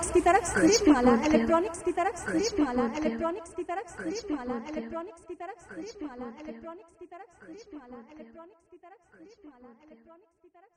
electronics की तरफ़ screen माला electronics की तरफ़ स्क्रीन माला इलेक्ट्रॉनिक्स की तरफ़ स्क्रीन माला इलेक्ट्रॉनिक्स की तरफ़ स्क्रीन माला इलेक्ट्रॉनिक्स की तरफ़ स्क्रीन माला इलेक्ट्रॉनिक्स की तरफ़ स्क्रीन माला इलेक्ट्रॉनिक्स की तरफ़